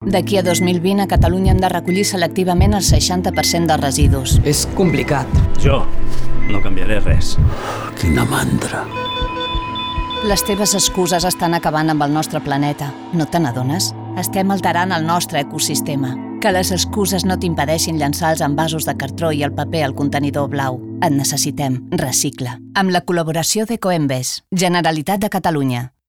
D'aquí a 2020 a Catalunya hem de recollir selectivament el 60% dels residus. És complicat. Jo no canviaré res. Quina mandra. Les teves excuses estan acabant amb el nostre planeta. No te n'adones? Estem alterant el nostre ecosistema. Que les excuses no t'impedeixin llançar els envasos de cartró i el paper al contenidor blau. Et necessitem. Recicla. Amb la col·laboració de Coembes, Generalitat de Catalunya,